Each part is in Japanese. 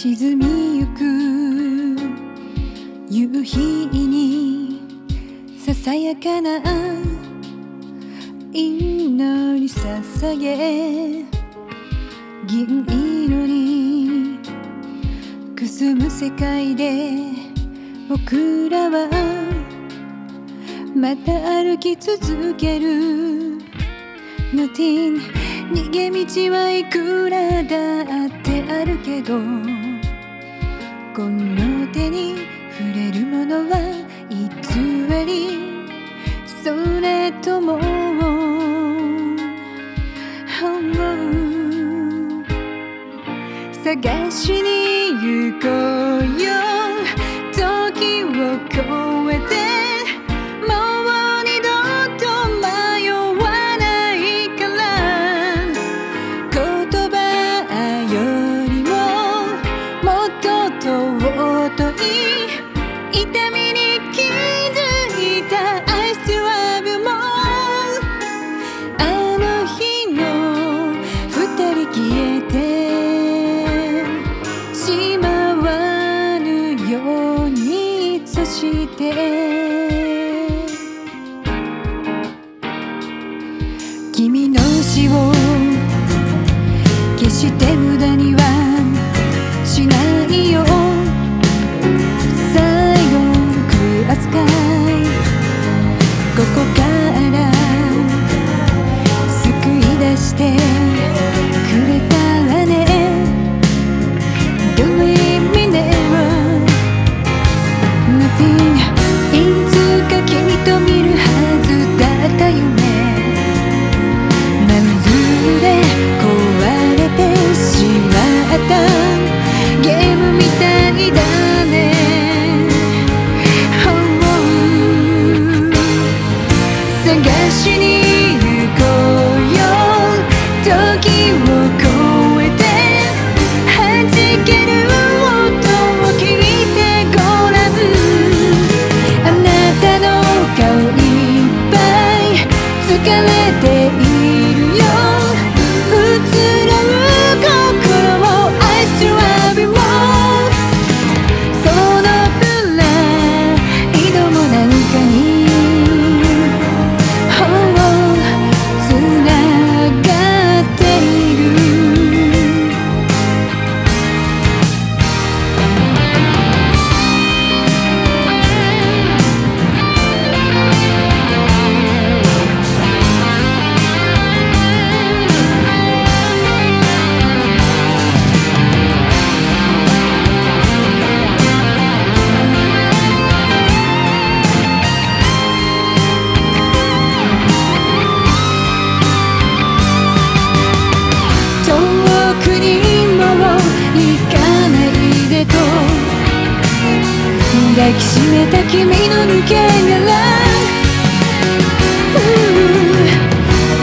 沈みゆく夕日にささやかな祈り捧げ銀色にくすむ世界で僕らはまた歩き続ける Nothing 逃げ道はいくらだってあるけどこの手に触れるものは偽りそれとも探しに行こうよ。尊い痛みに気づいた I still love you more あの日の二人消えてしまわぬようにそして。君の死を決して無駄にはれているよきしめた君の抜け殻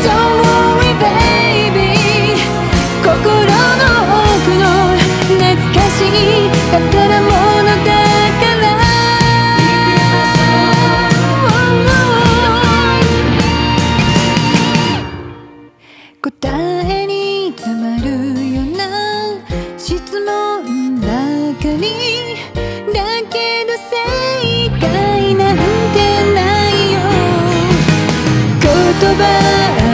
Don't worry baby 心の奥の懐かしい宝物だから答えに詰まるような質問ばかり over